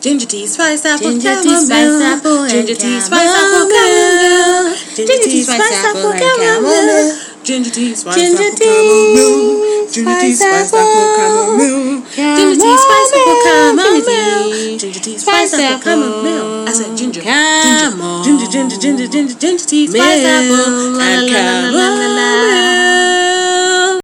Ginger tea, spice apple, Ginger tea, spice apple, Ginger tea, spice apple, chamomile. Ginger tea, spice apple, and chamomile. Ginger tea, spice apple, tea, chamomile. Ginger tea, spice apple, apple, chamomile. Ginger tea, spice apple, chamomile. Ginger tea, spice apple, chamomile. I said ginger, ginger, ginger, ginger, ginger, ginger, ginger tea, spice apple, La, chamomile.